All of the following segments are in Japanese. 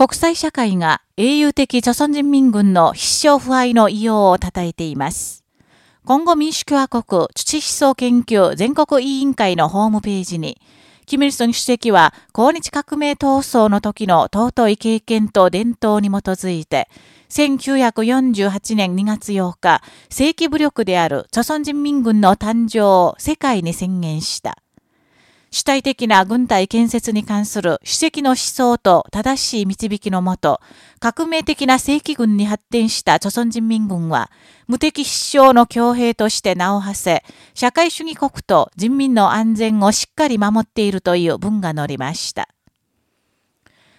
国際社会が英雄的朝鮮人民軍の必勝腐敗の異様を称えています。今後民主共和国土思想研究全国委員会のホームページに、キム・イルソン主席は、抗日革命闘争の時の尊い経験と伝統に基づいて、1948年2月8日、正規武力である朝鮮人民軍の誕生を世界に宣言した。主体的な軍隊建設に関する主席の思想と正しい導きのもと、革命的な正規軍に発展した朝鮮人民軍は、無敵必勝の強兵として名を馳せ、社会主義国と人民の安全をしっかり守っているという文が載りました。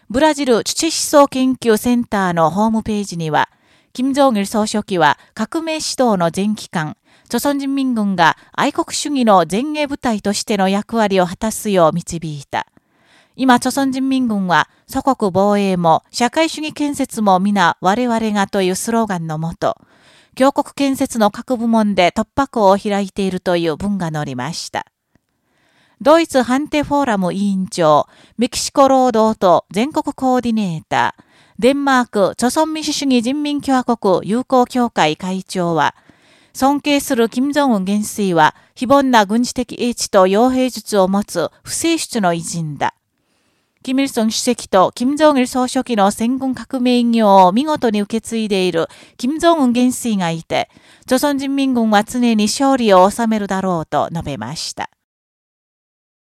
ブラジル土思想研究センターのホームページには、金正義総書記は革命指導の全期間、朝鮮人民軍が愛国主義の前衛部隊としての役割を果たすよう導いた。今、朝鮮人民軍は祖国防衛も社会主義建設も皆我々がというスローガンのもと、強国建設の各部門で突破口を開いているという文が載りました。ドイツ判定フォーラム委員長、メキシコ労働党全国コーディネーター、デンマーク、朝鮮民主主義人民共和国友好協会会長は、尊敬する金正恩元帥は、非凡な軍事的英知と傭兵術を持つ不正出の偉人だ。キム・イルソン主席と金正日総書記の戦軍革命業を見事に受け継いでいる金正恩元帥がいて、朝鮮人民軍は常に勝利を収めるだろうと述べました。